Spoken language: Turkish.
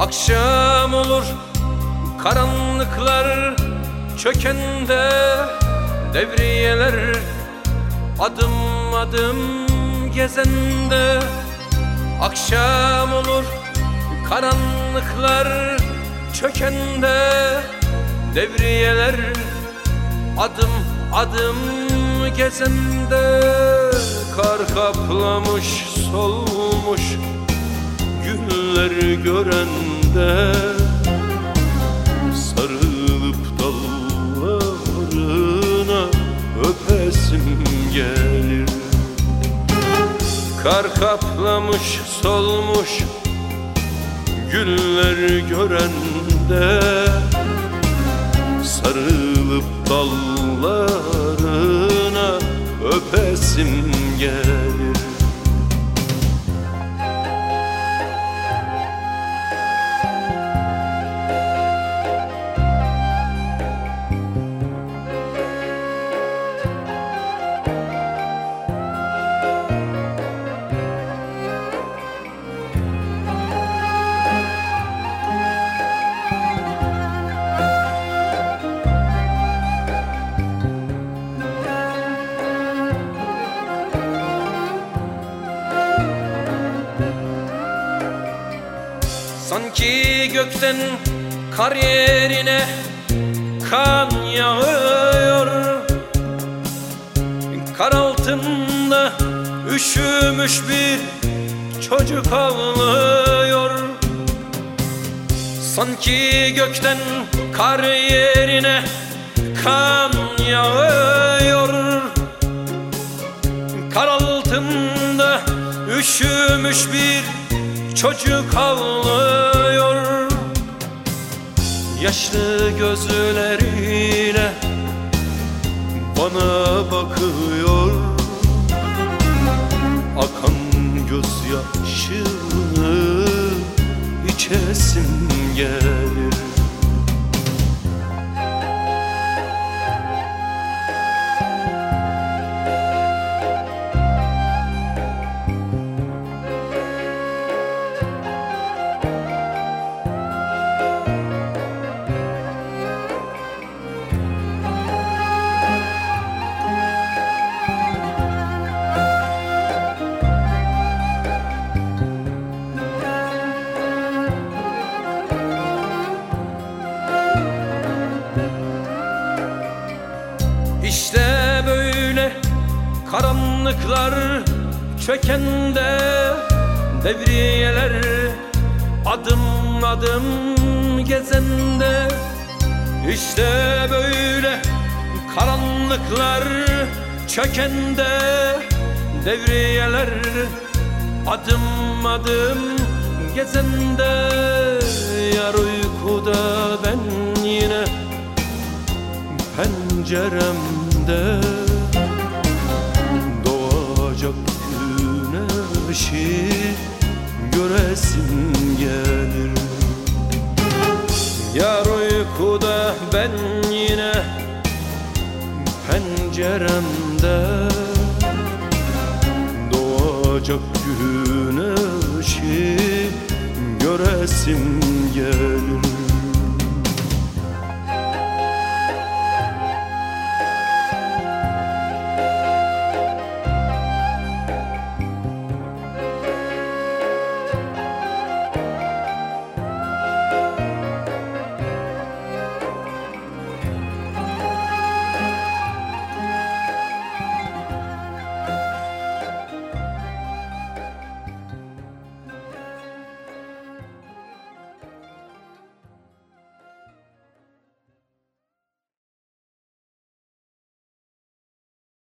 Akşam olur karanlıklar çökende Devriyeler adım adım gezende. Akşam olur karanlıklar çökende Devriyeler adım adım gezende. Kar kaplamış solmuş günleri görende Sarılıp dallarına öpesim gelir. Kar kaplamış solmuş güller görende Sarılıp dallarına öpesim gelir Sanki gökten kar yerine kan yağıyor. Kar altında üşümüş bir çocuk ağlıyor. Sanki gökten kar yerine kan yağıyor. Kar altında üşümüş bir çocuk ağlıyor Yaşlı gözleriyle bana bakıyor. Akan gözyaşını içesim gelir karanlıklar çökende Devriyeler adım adım gezende. İşte böyle karanlıklar çökende Devriyeler adım adım gezende. Yar uykuda ben yine penceremde güneşi göresim gelir. Yar uykuda ben yine penceremde. Doğacak güneşi göresim gelir